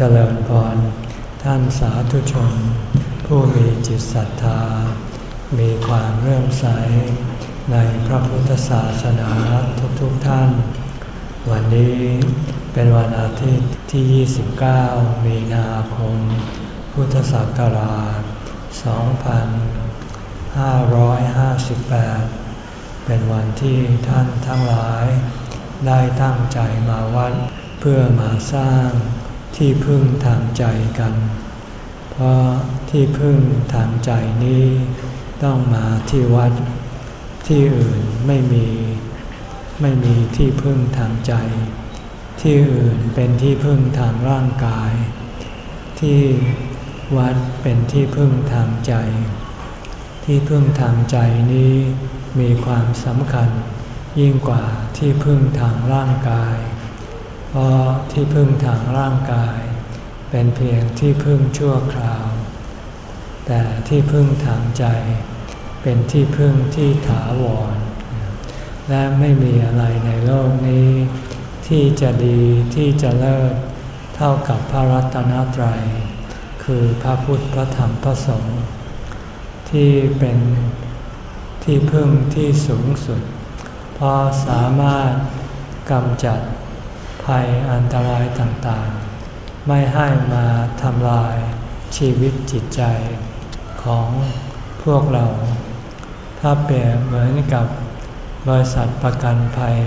เจริญพรท่านสาธุชน ผู้มีจิตศรัทธา มีความเรื่มใส ในพระพุทธศาสนาทุกๆทท่าน วันนี้เป็นวันอาทิตย์ที่ 29 มีนาคม พุทธศักราช 2558 เป็นวันที่ท่านทั้งหลาย ได้ตั้งใจมาวัดเพื่อมาสร้าง ที่พึ่งทางใจกัน เพราะที่พึ่งทางใจนี้ต้องมาที่วัด ที่อื่นไม่มี ไม่มีที่พึ่งทางใจ ที่อื่นเป็นที่พึ่งทางร่างกาย ที่วัดเป็นที่พึ่งทางใจ ที่พึ่งทางใจนี้มีความสำคัญ ยิ่งกว่าที่พึ่งทางร่างกาย ที่พึ่งทางร่างกาย เป็นเพียงที่พึ่งชั่วคราว แต่ที่พึ่งทางใจ เป็นที่พึ่งที่ถาวร และไม่มีอะไรในโลกนี้ ที่จะดีที่จะเลิศเท่ากับพระรัตนตรัย คือพระพุทธพระธรรมพระสงฆ์ที่เป็นที่พึ่งที่สูงสุด เพราะสามารถกำจัด ภัยอันตรายต่างๆ ไม่ให้มาทำลายชีวิตจิตใจของพวกเรา ถ้าเปรียบเหมือนกับบริษัทประกันภัย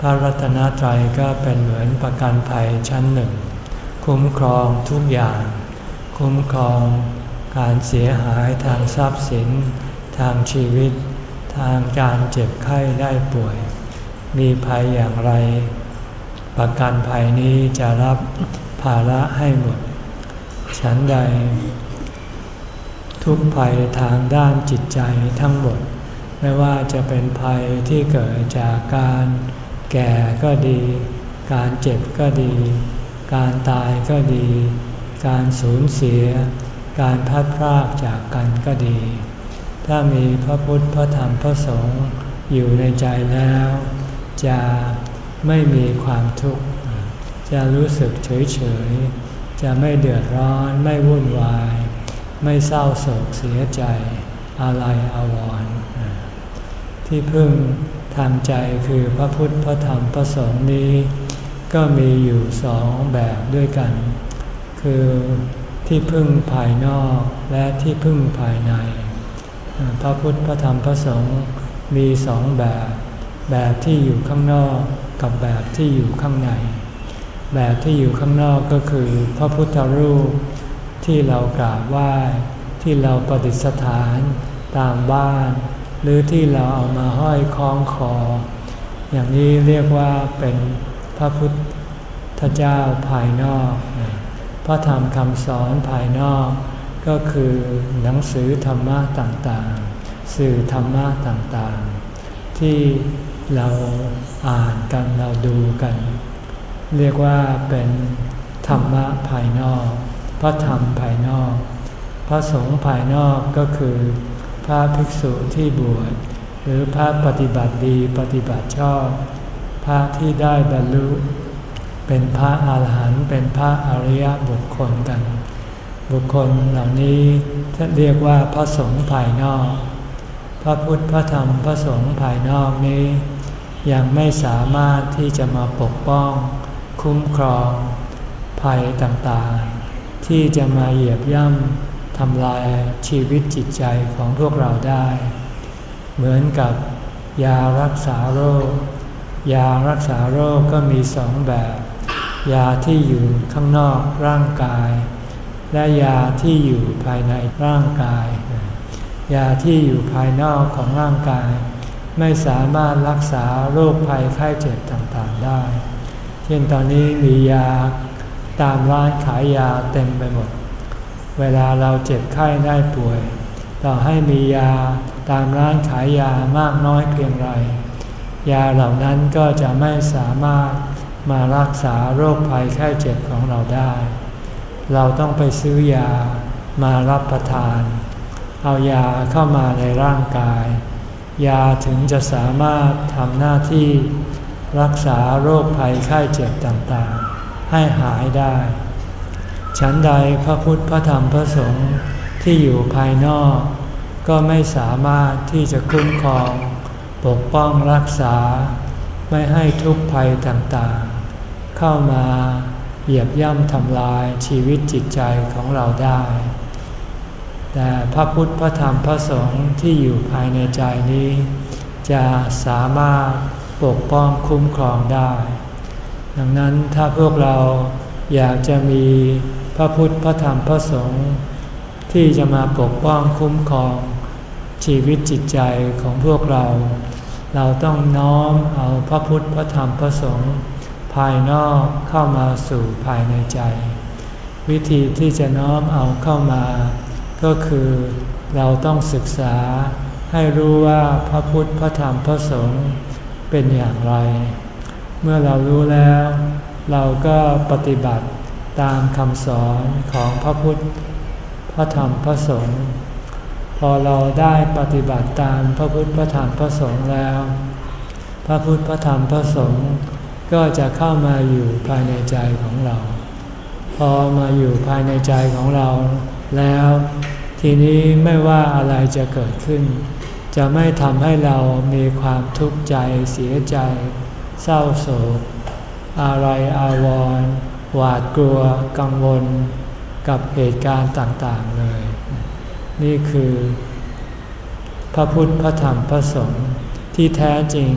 พระรัตนตรัยก็เป็นเหมือนประกันภัยชั้นหนึ่ง คุ้มครองทุกอย่าง คุ้มครองการเสียหายทางทรัพย์สิน ทางชีวิต ทางการเจ็บไข้ได้ป่วย มีภัยอย่างไร ประกันภัยนี้จะรับภาระให้หมด ฉันใด ทุกภัยทางด้านจิตใจทั้งหมด ไม่ว่าจะเป็นภัยที่เกิดจากการแก่ก็ดี การเจ็บก็ดี การตายก็ดี การสูญเสีย การพัดพรากจากกันก็ดี ถ้ามีพระพุทธพระธรรมพระสงฆ์อยู่ในใจแล้ว จะ ไม่มีความทุกข์ จะรู้สึกเฉยเฉย จะไม่เดือดร้อน ไม่วุ่นวาย ไม่เศร้าโศกเสียใจ อะไรอาวรณ์ที่พึ่งทางใจคือพระพุทธ พระธรรม พระสงฆ์นี้ ก็มีอยู่สองแบบด้วยกัน คือที่พึ่งภายนอกและที่พึ่งภายใน พระพุทธ พระธรรม พระสงฆ์มีสองแบบ แบบที่อยู่ข้างนอก กับแบบที่อยู่ข้างใน แบบที่อยู่ข้างนอกก็คือ พระพุทธรูปที่เรากราบไหว้ที่เราประดิษฐานตามบ้าน หรือที่เราเอามาห้อยคล้องคอ อย่างนี้เรียกว่าเป็นพระพุทธเจ้าภายนอก พระธรรมคำสอนภายนอก ก็คือหนังสือธรรมะต่างๆ สื่อธรรมะต่างๆ ที่ เราอ่านกันเราดูกัน เรียกว่าเป็นธรรมะภายนอก พระธรรมภายนอก พระสงฆ์ภายนอกก็คือ พระภิกษุที่บวชหรือพระปฏิบัติดีปฏิบัติชอบ พระที่ได้บรรลุเป็นพระอาหารหันต์เป็นพระอริยบุคคลกัน บุคคลเหล่านี้ท่านเรียกว่าพระสงฆ์ภายนอก พระพุทธพระธรรมพระสงฆ์ภายนอกนี้ ยังไม่สามารถที่จะมาปกป้อง คุ้มครอง ภัยต่างๆ ที่จะมาเหยียบย่ำทำลายชีวิตจิตใจของพวกเราได้ เหมือนกับยารักษาโรค ยารักษาโรคก็มีสองแบบ ยาที่อยู่ข้างนอกร่างกาย และยาที่อยู่ภายในร่างกาย ยาที่อยู่ภายนอกของร่างกาย ไม่สามารถรักษาโรคภัยไข้เจ็บต่างๆได้ เช่นตอนนี้มียาตามร้านขายยาเต็มไปหมด เวลาเราเจ็บไข้ได้ป่วย ต่อให้มียาตามร้านขายยามากน้อยเพียงไร ยาเหล่านั้นก็จะไม่สามารถมารักษาโรคภัยไข้เจ็บของเราได้ เราต้องไปซื้อยามารับประทาน เอายาเข้ามาในร่างกาย ยาถึงจะสามารถทำหน้าที่รักษาโรคภัยไข้เจ็บต่างๆ ให้หายได้ ฉันใดพระพุทธพระธรรมพระสงฆ์ที่อยู่ภายนอก ก็ไม่สามารถที่จะคุ้มครองปกป้องรักษา ไม่ให้ทุกภัยต่างๆ เข้ามาเหยียบย่ำทำลายชีวิตจิตใจของเราได้ แต่พระพุทธพระธรรมพระสงฆ์ที่อยู่ภายในใจนี้ จะสามารถปกป้องคุ้มครองได้ ดังนั้นถ้าพวกเราอยากจะมีพระพุทธพระธรรมพระสงฆ์ที่จะมาปกป้องคุ้มครองชีวิตจิตใจของพวกเรา เราต้องน้อมเอาพระพุทธพระธรรมพระสงฆ์ภายนอกเข้ามาสู่ภายในใจ วิธีที่จะน้อมเอาเข้ามา ก็คือเราต้องศึกษาให้รู้ว่าพระพุทธพระธรรมพระสงฆ์เป็นอย่างไร เมื่อเรารู้แล้ว เราก็ปฏิบัติตามคำสอนของพระพุทธ พระธรรมพระสงฆ์พอเราได้ปฏิบัติตามพระพุทธพระธรรมพระสงฆ์แล้ว พระพุทธพระธรรมพระสงฆ์ก็จะเข้ามาอยู่ภายในใจของเรา พอมาอยู่ภายในใจของเรา แล้ว ทีนี้ไม่ว่าอะไรจะเกิดขึ้น จะไม่ทำให้เรามีความทุกข์ใจเสียใจ เศร้าโศก อะไรอาวรณ์หวาดกลัวกังวล กับเหตุการณ์ต่างๆเลย นี่คือ พระพุทธพระธรรมพระสงฆ์ที่แท้จริง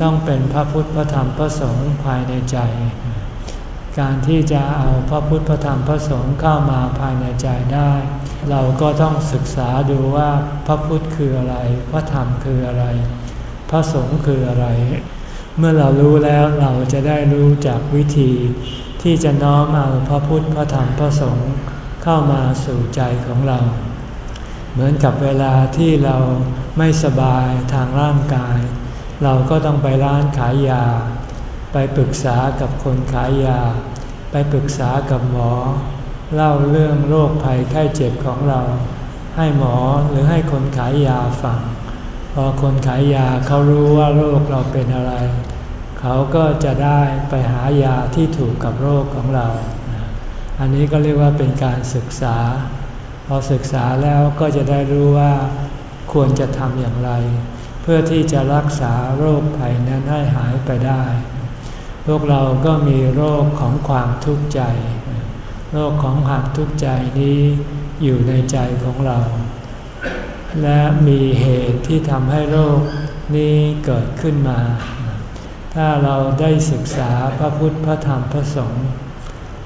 ต้องเป็นพระพุทธพระธรรมพระสงฆ์ภายในใจ การที่จะเอาพระพุทธพระธรรมพระสงฆ์เข้ามาภายในใจได้ เราก็ต้องศึกษาดูว่าพระพุทธคืออะไร พระธรรมคืออะไร พระสงฆ์คืออะไร เมื่อเรารู้แล้วเราจะได้รู้จากวิธี ที่จะน้อมเอาพระพุทธพระธรรมพระสงฆ์เข้ามาสู่ใจของเรา เหมือนกับเวลาที่เราไม่สบายทางร่างกาย เราก็ต้องไปร้านขายยา ไปปรึกษากับคนขายยา ไปปรึกษากับหมอ เล่าเรื่องโรคภัยไข้เจ็บของเรา ให้หมอหรือให้คนขายยาฟัง พอคนขายยาเขารู้ว่าโรคเราเป็นอะไร เขาก็จะได้ไปหายาที่ถูกกับโรคของเรา อันนี้ก็เรียกว่าเป็นการศึกษา พอศึกษาแล้วก็จะได้รู้ว่าควรจะทำอย่างไร เพื่อที่จะรักษาโรคภัยนั้นให้หายไปได้ พวกเราก็มีโรคของความทุกข์ใจ โรคของความทุกข์ใจนี้อยู่ในใจของเรา และมีเหตุที่ทำให้โรคนี้เกิดขึ้นมา ถ้าเราได้ศึกษาพระพุทธพระธรรมพระสงฆ์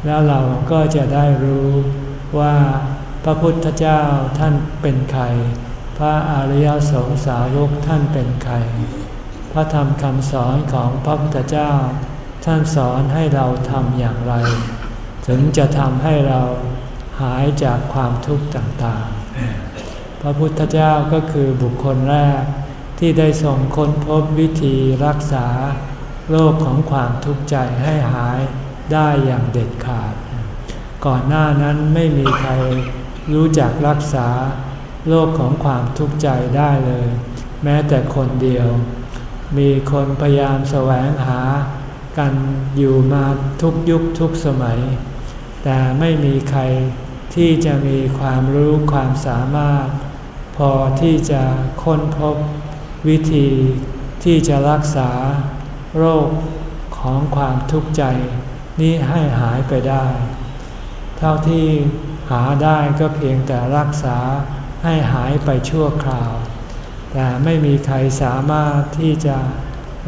แล้วเราก็จะได้รู้ว่าพระพุทธเจ้าท่านเป็นใคร พระอริยสงสาวกท่านเป็นใคร พระธรรมคำสอนของพระพุทธเจ้า ท่านสอนให้เราทำอย่างไร ถึงจะทำให้เราหายจากความทุกข์ต่างๆ พระพุทธเจ้าก็คือบุคคลแรกที่ได้ทรงค้นพบวิธีรักษาโรคของความทุกข์ใจให้หายได้อย่างเด็ดขาด ก่อนหน้านั้นไม่มีใครรู้จักรักษาโรคของความทุกข์ใจได้เลย แม้แต่คนเดียว มีคนพยายามแสวงหา กันอยู่มาทุกยุคทุกสมัย แต่ไม่มีใครที่จะมีความรู้ความสามารถ พอที่จะค้นพบวิธีที่จะรักษาโรคของความทุกข์ใจ นี้ให้หายไปได้ เท่าที่หาได้ก็เพียงแต่รักษาให้หายไปชั่วคราว แต่ไม่มีใครสามารถที่จะ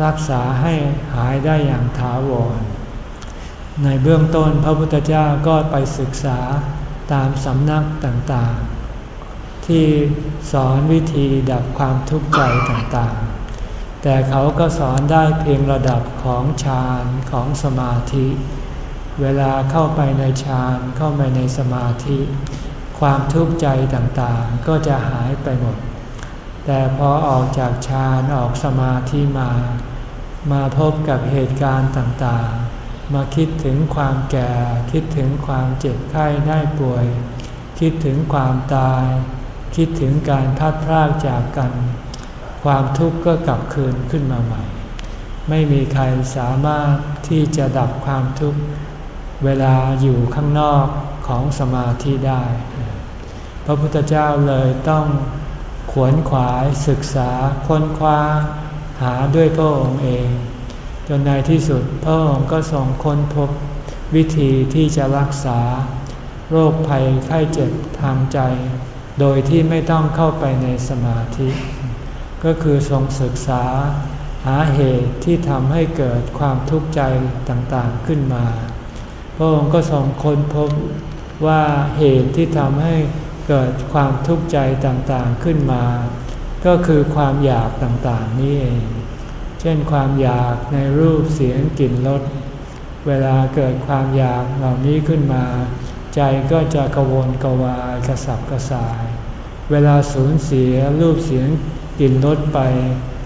รักษาให้หายได้อย่างถาวร ในเบื้องต้นพระพุทธเจ้าก็ไปศึกษาตามสำนักต่างๆ ที่สอนวิธีดับความทุกข์ใจต่างๆ แต่เขาก็สอนได้เพียงระดับของฌานของสมาธิ เวลาเข้าไปในฌานเข้าไปในสมาธิ ความทุกข์ใจต่างๆ ก็จะหายไปหมด แต่พอออกจากฌานออกสมาธิมา มาพบกับเหตุการณ์ต่างๆ มาคิดถึงความแก่ คิดถึงความเจ็บไข้ได้ป่วย คิดถึงความตาย คิดถึงการพัดพรากจากกัน ความทุกข์ก็กลับคืนขึ้นมาใหม่ ไม่มีใครสามารถที่จะดับความทุกข์เวลาอยู่ข้างนอกของสมาธิได้ พระพุทธเจ้าเลยต้อง วนขวายศึกษาค้นคว้า หาด้วยพระองค์เอง จนในที่สุดพระองค์ก็ทรงค้นพบวิธีที่จะรักษา โรคภัยไข้เจ็บทางใจ โดยที่ไม่ต้องเข้าไปในสมาธิ ก็คือทรงศึกษา หาเหตุที่ทำให้เกิดความทุกข์ใจต่างๆขึ้นมา พระองค์ก็ทรงค้นพบว่าเหตุที่ทำให้ เกิดความทุกข์ใจต่างๆขึ้นมา ก็คือความอยากต่างๆนี่เอง เช่นความอยากในรูปเสียงกลิ่นรส เวลาเกิดความอยากเหล่านี้ขึ้นมา ใจก็จะกระวนกระวายกระสับกระส่าย เวลาสูญเสียรูปเสียงกลิ่นรสไป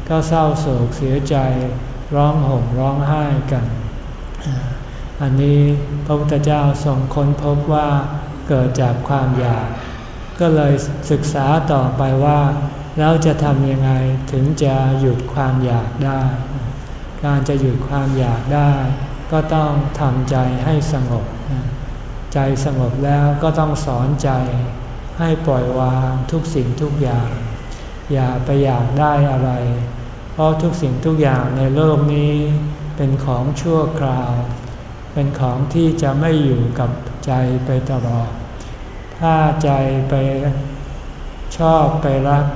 ก็เศร้าโศกเสียใจร้องห่มร้องไห้กัน อันนี้พระพุทธเจ้าทรงค้นพบว่าเกิดจากความอยาก ก็เลยศึกษาต่อไปว่า แล้วจะทำยังไงถึงจะหยุดความอยากได้ การจะหยุดความอยากได้ ก็ต้องทำใจให้สงบ ใจสงบแล้วก็ต้องสอนใจให้ปล่อยวางทุกสิ่งทุกอย่าง อย่าไปอยากได้อะไร เพราะทุกสิ่งทุกอย่างในโลกนี้เป็นของชั่วคราว เป็นของที่จะไม่อยู่กับใจไปตลอด ถ้าใจไปชอบไปรัก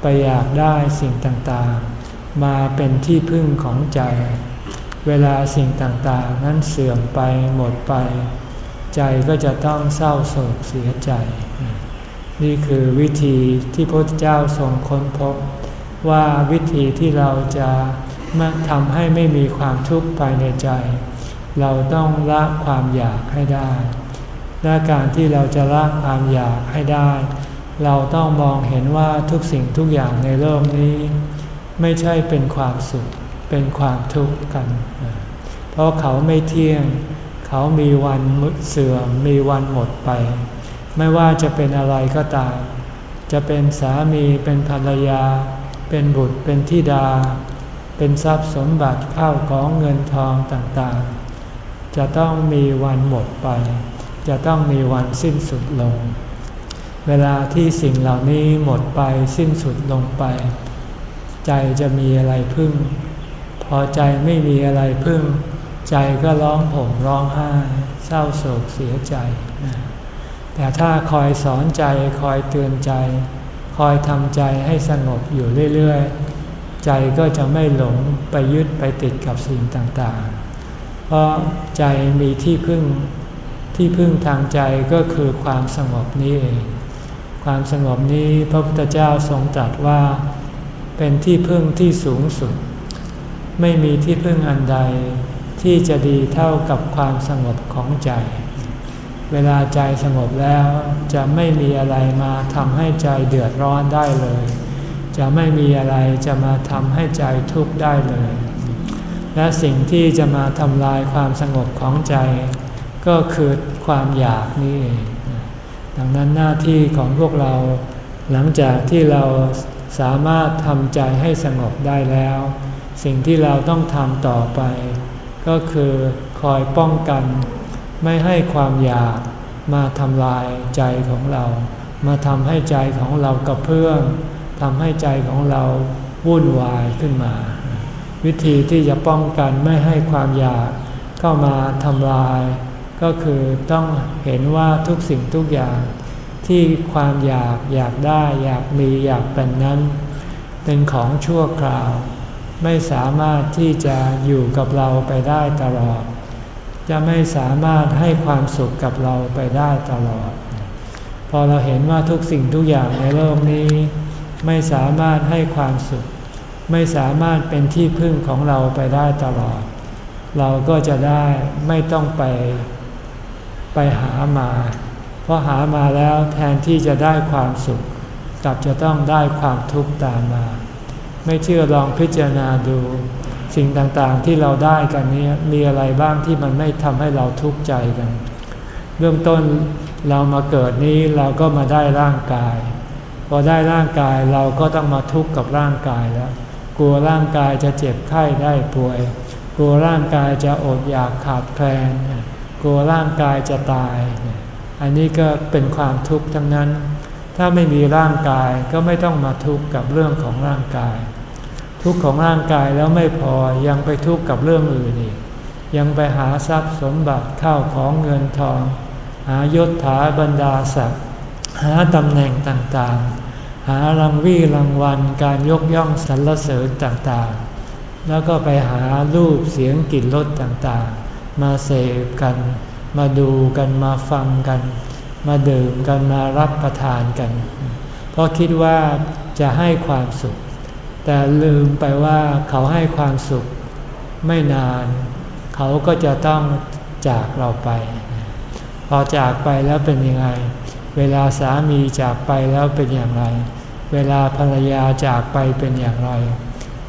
ไปอยากได้สิ่งต่างๆ มาเป็นที่พึ่งของใจ เวลาสิ่งต่างๆ นั้นเสื่อมไปหมดไป ใจก็จะต้องเศร้าโศกเสียใจ นี่คือวิธีที่พระเจ้าทรงค้นพบ ว่าวิธีที่เราจะมาทำให้ไม่มีความทุกข์ภายในใจ เราต้องละความอยากให้ได้ และการที่เราจะละความอยากให้ได้ เราต้องมองเห็นว่าทุกสิ่งทุกอย่างในโลกนี้ ไม่ใช่เป็นความสุข เป็นความทุกข์กัน เพราะเขาไม่เที่ยง เขามีวันมุดเสื่อม มีวันหมดไป ไม่ว่าจะเป็นอะไรก็ตาม จะเป็นสามี เป็นภรรยา เป็นบุตร เป็นธิดา เป็นทรัพย์สมบัติข้าวของเงินทองต่างๆ จะต้องมีวันหมดไป จะต้องมีวันสิ้นสุดลง เวลาที่สิ่งเหล่านี้หมดไปสิ้นสุดลงไป ใจจะมีอะไรพึ่ง พอใจไม่มีอะไรพึ่ง ใจก็ร้องห่มร้องไห้เศร้าโศกเสียใจ แต่ถ้าคอยสอนใจคอยเตือนใจ คอยทำใจให้สงบอยู่เรื่อยๆ ใจก็จะไม่หลงไปยึดไปติดกับสิ่งต่างๆ เพราะใจมีที่พึ่ง ที่พึ่งทางใจก็คือความสงบนี้เอง ความสงบนี้พระพุทธเจ้าทรงตรัสว่า เป็นที่พึ่งที่สูงสุด ไม่มีที่พึ่งอันใดที่จะดีเท่ากับความสงบของใจ เวลาใจสงบแล้วจะไม่มีอะไรมาทำให้ใจเดือดร้อนได้เลย จะไม่มีอะไรจะมาทำให้ใจทุกข์ได้เลย และสิ่งที่จะมาทำลายความสงบของใจ ก็คือความอยากนี่เอง ดังนั้นหน้าที่ของพวกเราหลังจากที่เราสามารถทำใจให้สงบได้แล้ว สิ่งที่เราต้องทำต่อไป ก็คือคอยป้องกัน ไม่ให้ความอยากมาทำลายใจของเรา มาทำให้ใจของเรากระเพื่อมทำให้ใจของเราวุ่นวายขึ้นมา วิธีที่จะป้องกันไม่ให้ความอยากเข้ามาทำลาย ก็คือต้องเห็นว่าทุกสิ่งทุกอย่างที่ความอยากอยากได้อยากมีอยากเป็นนั้น เป็นของชั่วคราว ไม่สามารถที่จะอยู่กับเราไปได้ตลอด จะไม่สามารถให้ความสุขกับเราไปได้ตลอด พอเราเห็นว่าทุกสิ่งทุกอย่างในโลกนี้ ไม่สามารถให้ความสุข ไม่สามารถเป็นที่พึ่งของเราไปได้ตลอด เราก็จะได้ไม่ต้องไป ไปหามา เพราะหามาแล้วแทนที่จะได้ความสุข กลับจะต้องได้ความทุกข์ตามมา ไม่เชื่อลองพิจารณาดู สิ่งต่างๆที่เราได้กันนี้มีอะไรบ้างที่มันไม่ทำให้เราทุกข์ใจกัน เริ่มต้นเรามาเกิดนี้เราก็มาได้ร่างกาย พอได้ร่างกายเราก็ต้องมาทุกข์กับร่างกายแล้ว กลัวร่างกายจะเจ็บไข้ได้ป่วย กลัวร่างกายจะอดอยากขาดแคลน กลัวร่างกายจะตาย อันนี้ก็เป็นความทุกข์ทั้งนั้น ถ้าไม่มีร่างกายก็ไม่ต้องมาทุกข์กับเรื่องของร่างกาย ทุกข์ของร่างกายแล้วไม่พอยังไปทุกข์กับเรื่องอื่นอีก ยังไปหาทรัพย์สมบัติเข้าของเงินทอง หายศถาบรรดาศักดิ์หาตำแหน่งต่างๆ หารางวี่รางวัลการยกย่องสรรเสริญต่างๆ แล้วก็ไปหารูปเสียงกลิ่นรสต่างๆ มาเสพกัน มาดูกันมาฟังกัน มาดื่มกันมารับประทานกัน เพราะคิดว่าจะให้ความสุข แต่ลืมไปว่าเขาให้ความสุขไม่นาน เขาก็จะต้องจากเราไป พอจากไปแล้วเป็นยังไง เวลาสามีจากไปแล้วเป็นอย่างไร เวลาภรรยาจากไปเป็นอย่างไร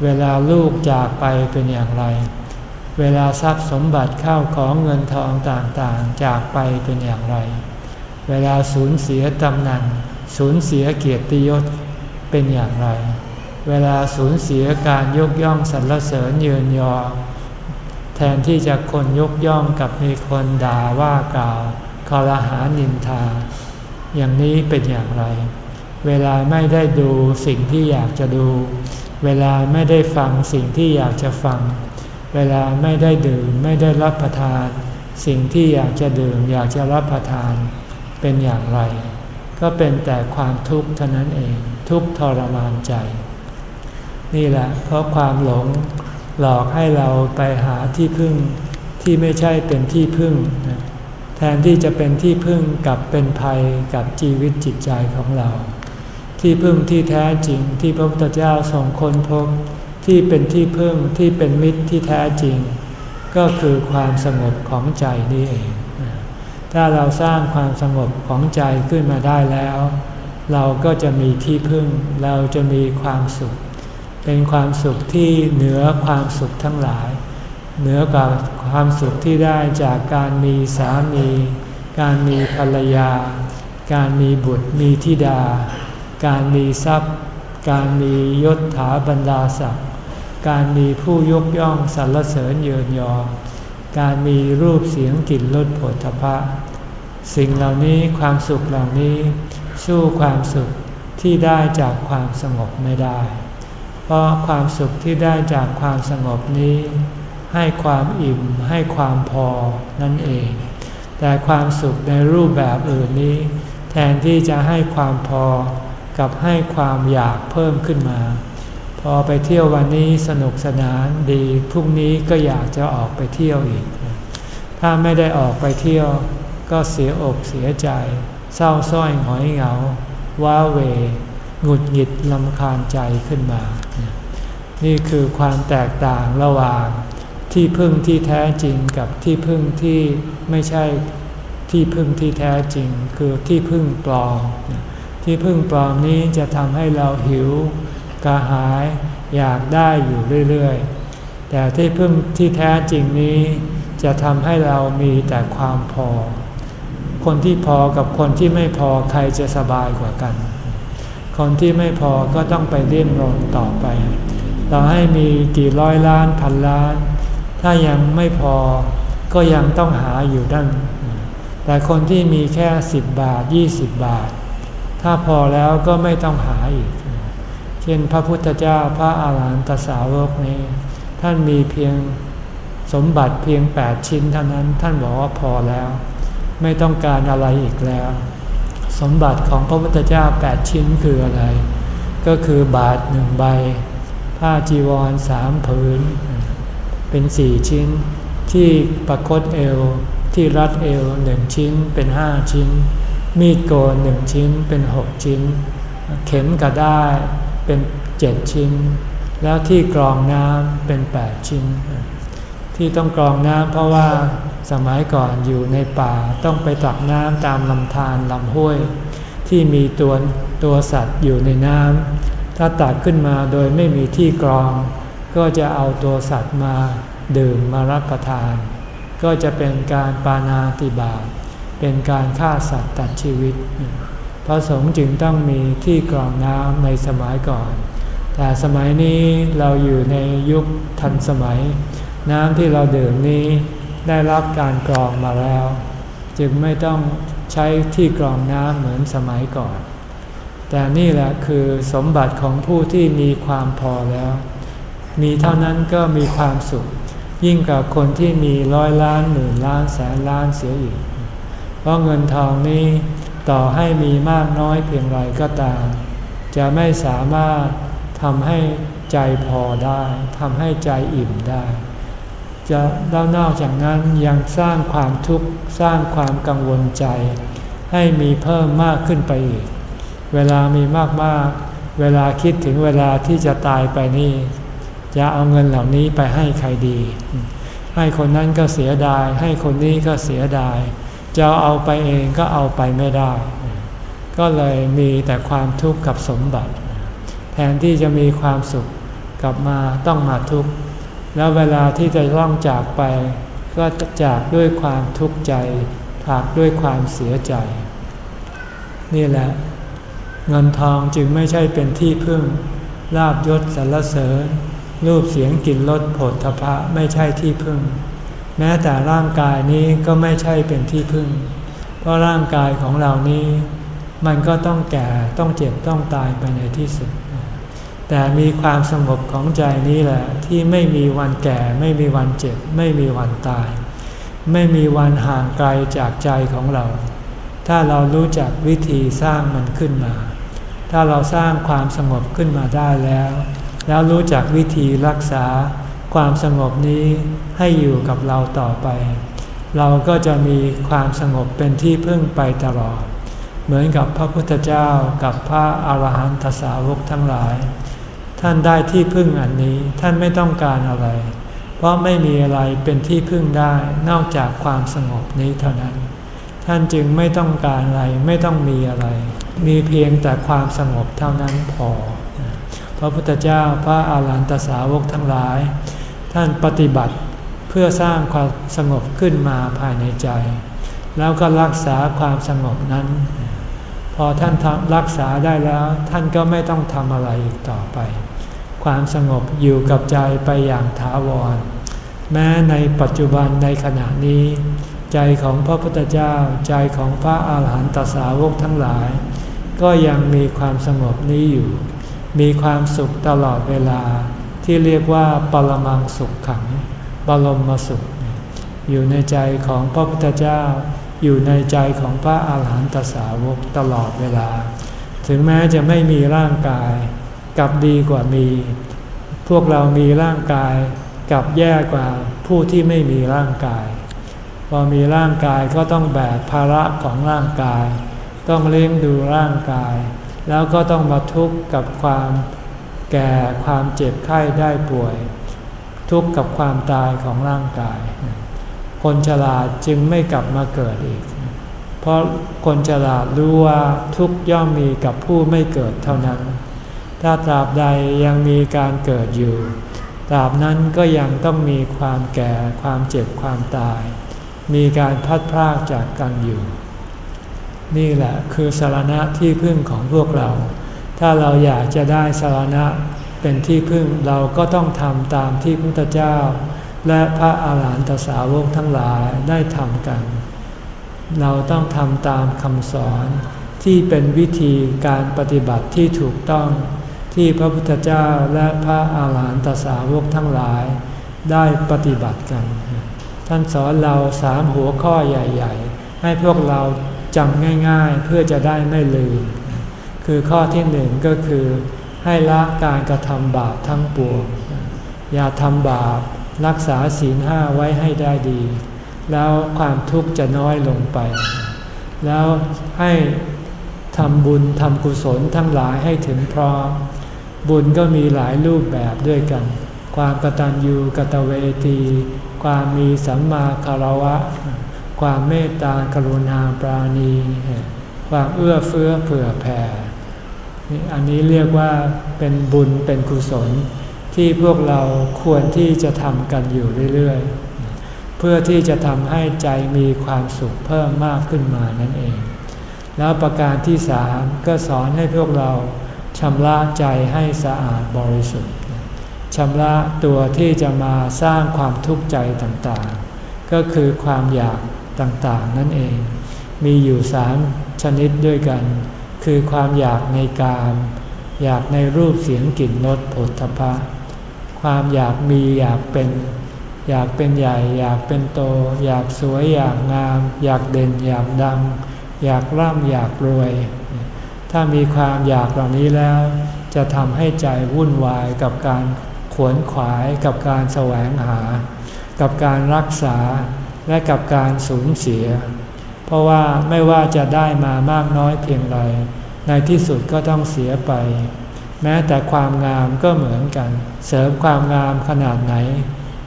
เวลาลูกจากไปเป็นอย่างไร เวลาทรัพย์สมบัติเข้าของเงินทองต่างๆ จากไปเป็นอย่างไร เวลาสูญเสียตำแหน่งสูญเสียเกียรติยศเป็นอย่างไร เวลาสูญเสียการยกย่องสรรเสริญเยินยอ แทนที่จะคนยกย่องกับมีคนด่าว่ากล่าวคอรหานินทา อย่างนี้เป็นอย่างไร เวลาไม่ได้ดูสิ่งที่อยากจะดู เวลาไม่ได้ฟังสิ่งที่อยากจะฟัง เวลาไม่ได้ดื่มไม่ได้รับประทาน สิ่งที่อยากจะดื่มอยากจะรับประทานเป็นอย่างไร ก็เป็นแต่ความทุกข์เท่านั้นเองทุกข์ทรมานใจ นี่แหละ เพราะความหลงหลอกให้เราไปหาที่พึ่งที่ไม่ใช่เป็นที่พึ่ง แทนที่จะเป็นที่พึ่งกับเป็นภัยกับชีวิตจิตใจของเรา ที่พึ่งที่แท้จริงที่พระพุทธเจ้าทรงค้นพบ ที่เป็นที่พึ่งที่เป็นมิตรที่แท้จริง ก็คือความสงบของใจนี่เอง ถ้าเราสร้างความสงบของใจขึ้นมาได้แล้ว เราก็จะมีที่พึ่ง เราจะมีความสุข เป็นความสุขที่เหนือความสุขทั้งหลาย เหนือกว่าความสุขที่ได้จากการมีสามี การมีภรรยา การมีบุตรมีธิดา การมีทรัพย์ การมียศถาบรรดาศักดิ์ การมีผู้ยกย่องสรรเสริญเยินยอ การมีรูปเสียงกลิ่นรสผลทพะ สิ่งเหล่านี้ความสุขเหล่านี้ สู้ความสุขที่ได้จากความสงบไม่ได้ เพราะความสุขที่ได้จากความสงบนี้ ให้ความอิ่มให้ความพอนั่นเอง แต่ความสุขในรูปแบบอื่นนี้ แทนที่จะให้ความพอกับให้ความอยากเพิ่มขึ้นมา อไปเที่ยววันนี้สนุกสนานดีพรุ่งนี้ก็อยากจะออกไปเที่ยวอีก ถ้าไม่ได้ออกไปเที่ยว ก็เสียอกเสียใจ เศร้าส้อยหงอยเหงา ว้าเวหงุดหงิดลำคาญใจขึ้นมา นี่คือความแตกต่างระหว่างที่พึ่งที่แท้จริงกับที่พึ่งที่ไม่ใช่ที่พึ่งที่แท้จริง คือที่พึ่งปลอมที่พึ่งปลอมนี้จะทำให้เราหิว กระหายอยากได้อยู่เรื่อยๆ แต่ที่พึ่งที่แท้จริงนี้จะทำให้เรามีแต่ความพอ คนที่พอกับคนที่ไม่พอใครจะสบายกว่ากัน คนที่ไม่พอก็ต้องไปเลี้ยนรนต่อไปเราให้มีกี่ร้อยล้านพันล้าน ถ้ายังไม่พอก็ยังต้องหาอยู่ดันแต่คนที่มีแค่สิบบาทยี่สิบบาท ถ้าพอแล้วก็ไม่ต้องหาอีก ช่นพระพุทธเจ้าพระอาหารหันตสาวกนี้ ท่านมีเพียงสมบัติเพียงแปดชิ้นเท่านั้นท่านบอกว่าพอแล้ว ไม่ต้องการอะไรอีกแล้ว สมบัติของพระพุทธเจ้าแปดชิ้นคืออะไร ก็คือบาทหนึ่งใบ ผ้าจีวรสามผืน เป็นสี่ชิ้น ที่ประคตเอว ที่รัดเอวหนึ่งชิ้นเป็นห้าชิ้น มีดโกนหนึ่งชิ้นเป็นหกชิ้น เข็มกระได้ เป็นเจ็ดชิ้น แล้วที่กรองน้ำเป็นแปดชิ้น ที่ต้องกรองน้ำเพราะว่าสมัยก่อนอยู่ในป่าต้องไปตักน้ำตามลำธารลำห้วย ที่มีตัวตัวสัตว์อยู่ในน้ำถ้าตักขึ้นมาโดยไม่มีที่กรอง ก็จะเอาตัวสัตว์มาดื่มมารับประทาน ก็จะเป็นการปานาติบาตเป็นการฆ่าสัตว์ตัดชีวิต พระสงฆ์จึงต้องมีที่กรองน้ำในสมัยก่อน แต่สมัยนี้เราอยู่ในยุคทันสมัย น้ำที่เราดื่มนี้ได้รับการกรองมาแล้ว จึงไม่ต้องใช้ที่กรองน้ำเหมือนสมัยก่อน แต่นี่แหละคือสมบัติของผู้ที่มีความพอแล้ว มีเท่านั้นก็มีความสุข ยิ่งกับคนที่มีร้อยล้านหมื่นล้านแสนล้านเสียอีก เพราะเงินทองนี้ ต่อให้มีมากน้อยเพียงไรก็ตาม จะไม่สามารถทำให้ใจพอได้ทำให้ใจอิ่มได้ จะแล้วนอกจากนั้นยังสร้างความทุกข์สร้างความกังวลใจ ให้มีเพิ่มมากขึ้นไปอีก เวลามีมากๆ เวลาคิดถึงเวลาที่จะตายไปนี่ จะเอาเงินเหล่านี้ไปให้ใครดี ให้คนนั้นก็เสียดาย ให้คนนี้ก็เสียดาย จะเอาไปเองก็เอาไปไม่ได้ ก็เลยมีแต่ความทุกข์กับสมบัติ แทนที่จะมีความสุขกลับมาต้องมาทุกข์ แล้วเวลาที่จะร่องจากไป ก็จากด้วยความทุกข์ใจถากด้วยความเสียใจ นี่แหละ เงินทองจึงไม่ใช่เป็นที่พึ่งลาบยศสรรเสริญ รูปเสียงกลิ่นรสผลทพะไม่ใช่ที่พึ่ง แม้แต่ร่างกายนี้ก็ไม่ใช่เป็นที่พึ่ง เพราะร่างกายของเรานี้ มันก็ต้องแก่ต้องเจ็บต้องตายไปในที่สุด แต่มีความสงบของใจนี้แหละ ที่ไม่มีวันแก่ ไม่มีวันเจ็บ ไม่มีวันตาย ไม่มีวันห่างไกลจากใจของเรา ถ้าเรารู้จักวิธีสร้างมันขึ้นมา ถ้าเราสร้างความสงบขึ้นมาได้แล้ว แล้วรู้จักวิธีรักษา ความสงบนี้ให้อยู่กับเราต่อไป เราก็จะมีความสงบเป็นที่พึ่งไปตลอด เหมือนกับพระพุทธเจ้ากับพระอาหารหันตสาวกทั้งหลาย ท่านได้ที่พึ่งอันนี้ท่านไม่ต้องการอะไร เพราะไม่มีอะไรเป็นที่พึ่งได้นอกจากความสงบนี้เท่านั้น ท่านจึงไม่ต้องการอะไรไม่ต้องมีอะไร มีเพียงแต่ความสงบเท่านั้นพอพระพุทธเจ้าพระอาหารหันตสาวกทั้งหลาย ท่านปฏิบัติเพื่อสร้างความสงบขึ้นมาภายในใจ แล้วก็รักษาความสงบนั้น พอท่านรักษาได้แล้ว ท่านก็ไม่ต้องทำอะไรอีกต่อไป ความสงบอยู่กับใจไปอย่างถาวร แม้ในปัจจุบันในขณะนี้ ใจของพระพุทธเจ้าใจของพระอาหารหันตสาวกทั้งหลาย ก็ยังมีความสงบนี้อยู่ มีความสุขตลอดเวลา ที่เรียกว่าปรมังสุขขังบรมมาสุข อยู่ในใจของพระพุทธเจ้า อยู่ในใจของพระอาหารหันตสาวกตลอดเวลา ถึงแม้จะไม่มีร่างกายกลับดีกว่ามี พวกเรามีร่างกายกลับแย่กว่าผู้ที่ไม่มีร่างกาย พอมีร่างกายก็ต้องแบกภาระของร่างกาย ต้องเลี้ยงดูร่างกาย แล้วก็ต้องมาทุกข์กับความ แก่ความเจ็บไข้ได้ป่วย ทุกข์กับความตายของร่างกาย คนฉลาดจึงไม่กลับมาเกิดอีก เพราะคนฉลาดรู้ว่าทุกย่อมมีกับผู้ไม่เกิดเท่านั้น ถ้าตราบใดยังมีการเกิดอยู่ตราบนั้นก็ยังต้องมีความแก่ความเจ็บความตาย มีการพัดพรากจากกันอยู่ นี่แหละคือสารณะที่พึ่งของพวกเรา ถ้าเราอยากจะได้สารณะเป็นที่พึ่งเราก็ต้องทำตามที่พุทธเจ้า และพระอาหารหันตสาวกทั้งหลายได้ทำกัน เราต้องทำตามคำสอนที่เป็นวิธีการปฏิบัติที่ถูกต้องที่พระพุทธเจ้าและพระอาหารหันตสาวกทั้งหลายได้ปฏิบัติกัน ท่านสอนเราสามหัวข้อใหญ่ ๆ ให้พวกเราจำง่าย ๆ เพื่อจะได้ไม่ลืม คือข้อที่หนึ่งก็คือให้ละการกระทำบาปทั้งปวง อย่าทำบาปรักษาศีลห้าไว้ให้ได้ดี แล้วความทุกข์จะน้อยลงไป แล้วให้ทำบุญทำกุศลทั้งหลายให้ถึงพร้อม บุญก็มีหลายรูปแบบด้วยกัน ความกตัญญูกตเวที ความมีสัมมาคารวะ ความเมตตากรุณาปราณี ความเอื้อเฟื้อเผื่อแผ่ อันนี้เรียกว่าเป็นบุญเป็นกุศล ที่พวกเราควรที่จะทำกันอยู่เรื่อยๆ เพื่อที่จะทำให้ใจมีความสุขเพิ่มมากขึ้นมานั่นเอง แล้วประการที่สามก็สอนให้พวกเราชำระใจให้สะอาดบริสุทธิ์ชำระตัวที่จะมาสร้างความทุกข์ใจต่างๆ ก็คือความอยากต่างๆนั่นเอง มีอยู่สามชนิดด้วยกัน คือความอยากในกาม อยากในรูปเสียงกลิ่นรสผลทพะ ความอยากมีอยากเป็น อยากเป็นใหญ่ อยากเป็นโต อยากสวยอยากงาม อยากเด่นอยากดัง อยากร่ำอยากรวย ถ้ามีความอยากเหล่านี้แล้ว จะทำให้ใจวุ่นวายกับการขวนขวายกับการแสวงหา กับการรักษาและกับการสูญเสีย เพราะว่าไม่ว่าจะได้มามากน้อยเพียงไรในที่สุดก็ต้องเสียไป แม้แต่ความงามก็เหมือนกัน เสริมความงามขนาดไหน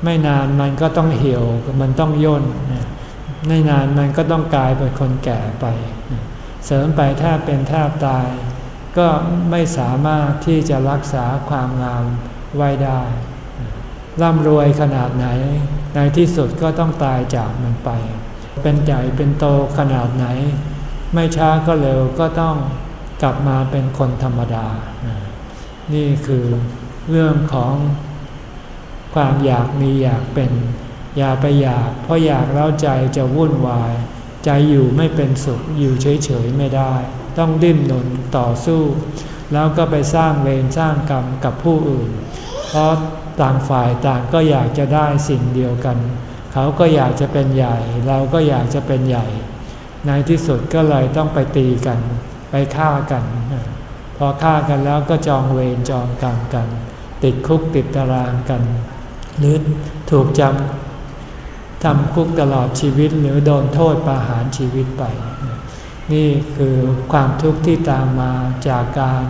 ไม่นานมันก็ต้องเหี่ยวมันต้องย่นไม่นานมันก็ต้องกลายเป็นคนแก่ไป เสริมไปแทบเป็นแทบตาย ก็ไม่สามารถที่จะรักษาความงามไว้ได้ร่ำรวยขนาดไหน ในที่สุดก็ต้องตายจากมันไป เป็นใหญ่เป็นโตขนาดไหน ไม่ช้าก็เร็วก็ต้องกลับมาเป็นคนธรรมดา นี่คือเรื่องของความอยากมีอยากเป็น อย่าไปอยาก เพราะอยากแล้วใจจะวุ่นวาย ใจอยู่ไม่เป็นสุขอยู่เฉยๆไม่ได้ ต้องดิ้นหนต่อสู้ แล้วก็ไปสร้างเวรสร้างกรรมกับผู้อื่น เพราะต่างฝ่ายต่างก็อยากจะได้สิ่งเดียวกัน เขาก็อยากจะเป็นใหญ่ เราก็อยากจะเป็นใหญ่ ในที่สุดก็เลยต้องไปตีกัน ไปฆ่ากัน พอฆ่ากันแล้วก็จองเวรจองกรรมกัน ติดคุกติดตารางกัน หรือถูกจำทำคุกตลอดชีวิตหรือโดนโทษประหารชีวิตไป นี่คือความทุกข์ที่ตามมาจากการ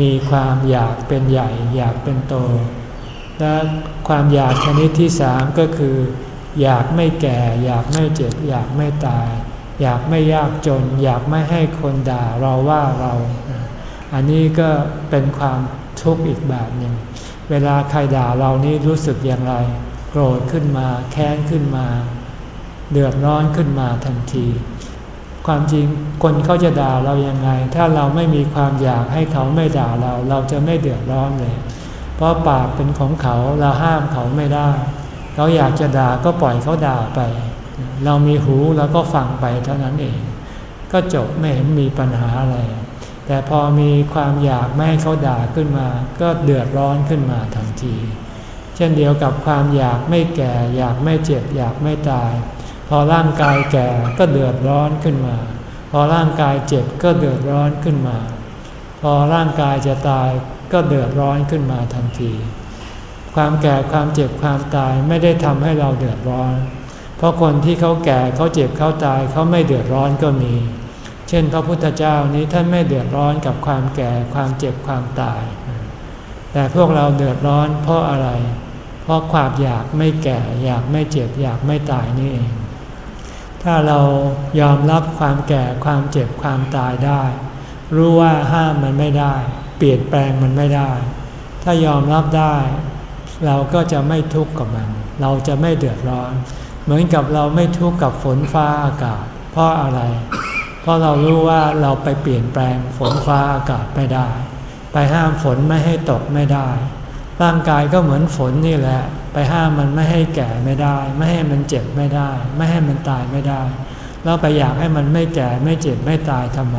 มีความอยากเป็นใหญ่ อยากเป็นโต และความอยากชนิดที่สามก็คือ อยากไม่แก่ อยากไม่เจ็บ อยากไม่ตาย อยากไม่ยากจน อยากไม่ให้คนด่าเราว่าเรา อันนี้ก็เป็นความทุกข์อีกแบบหนึ่ง เวลาใครด่าเรานี้รู้สึกอย่างไร โกรธขึ้นมา แค้นขึ้นมา เดือดร้อนขึ้นมาทันที ความจริงคนเขาจะด่าเรายังไง ถ้าเราไม่มีความอยากให้เขาไม่ด่าเรา เราจะไม่เดือดร้อนเลย เพราะปากเป็นของเขาเราห้ามเขาไม่ได้ เขาอยากจะด่าก็ปล่อยเขาด่าไป เรามีหูแล้วก็ฟังไปเท่านั้นเอง ก็จบไม่เห็นมีปัญหาอะไร แต่พอมีความอยากไม่ให้เขาด่าขึ้นมา ก็เดือดร้อนขึ้นมาทันที เช่นเดียวกับความอยากไม่แก่ อยากไม่เจ็บ อยากไม่ตาย พอร่างกายแก่ก็เดือดร้อนขึ้นมา พอร่างกายเจ็บก็เดือดร้อนขึ้นมา พอร่างกายจะตายก็เดือดร้อนขึ้นมาทันที ความแก่ความเจ็บความตายไม่ได้ทำให้เราเดือดร้อน เพราะคนที่เขาแก่เขาเจ็บเขาตายเขาไม่เดือดร้อนก็มี เช่น พระพุทธเจ้านี้ท่านไม่เดือดร้อนกับความแก่ความเจ็บความตาย แต่พวกเราเดือดร้อนเพราะอะไร เพราะความอยากไม่แก่อยากไม่เจ็บอยากไม่ตายนี่เอง ถ้าเรายอมรับความแก่ความเจ็บความตายได้ รู้ว่าห้ามมันไม่ได้ เปลี่ยนแปลงมันไม่ได้ ถ้ายอมรับได้ เราก็จะไม่ทุกข์กับมัน เราจะไม่เดือดร้อน เหมือนกับเราไม่ทุกข์กับฝนฟ้าอากาศ เพราะอะไร เพราะเรารู้ว่าเราไปเปลี่ยนแปลงฝนฟ้าอากาศไม่ได้ ไปห้ามฝนไม่ให้ตกไม่ได้ ร่างกายก็เหมือนฝนนี่แหละ ไปห้ามมันไม่ให้แก่ไม่ได้ ไม่ให้มันเจ็บไม่ได้ ไม่ให้มันตายไม่ได้ เราไปอยากให้มันไม่แก่ไม่เจ็บไม่ตายทำไม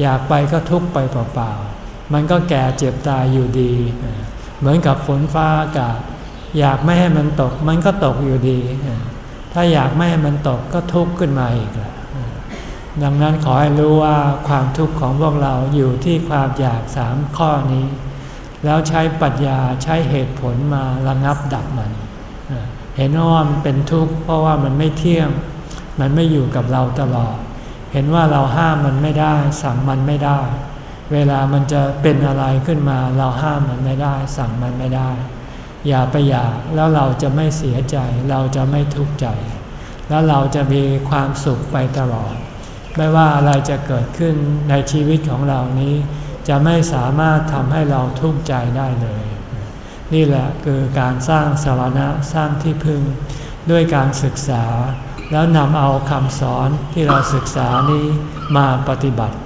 อยากไปก็ทุกไปเปล่าๆมันก็แก่เจ็บตายอยู่ดี เหมือนกับฝนฟ้าอากาศ อยากไม่ให้มันตก มันก็ตกอยู่ดี ถ้าอยากไม่ให้มันตกก็ทุกข์ขึ้นมาอีกดังนั้นขอให้รู้ว่าความทุกข์ของพวกเราอยู่ที่ความอยากสามข้อนี้ แล้วใช้ปัญญาใช้เหตุผลมาระงับดับมัน เห็นว่ามันเป็นทุกข์เพราะว่ามันไม่เที่ยง มันไม่อยู่กับเราตลอด เห็นว่าเราห้ามมันไม่ได้ สั่งมันไม่ได้ เวลามันจะเป็นอะไรขึ้นมา เราห้ามมันไม่ได้ สั่งมันไม่ได้ อย่าไปอยากแล้วเราจะไม่เสียใจ เราจะไม่ทุกข์ใจ แล้วเราจะมีความสุขไปตลอด ไม่ว่าอะไรจะเกิดขึ้นในชีวิตของเรานี้ จะไม่สามารถทำให้เราทุกข์ใจได้เลย นี่แหละคือการสร้างสารณะสร้างที่พึ่ง ด้วยการศึกษา แล้วนำเอาคำสอนที่เราศึกษานี้มาปฏิบัติ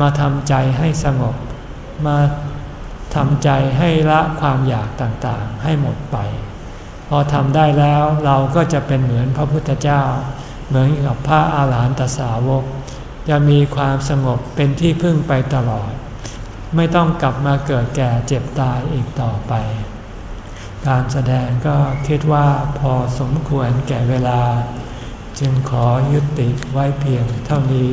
มาทำใจให้สงบ มาทำใจให้ละความอยากต่างๆ ให้หมดไป พอทำได้แล้วเราก็จะเป็นเหมือนพระพุทธเจ้า เหมือนกับพระอาหารหันตสาวก จะมีความสงบเป็นที่พึ่งไปตลอด ไม่ต้องกลับมาเกิดแก่เจ็บตายอีกต่อไป การแสดงก็คิดว่าพอสมควรแก่เวลา จึงขอยุติไว้เพียงเท่านี้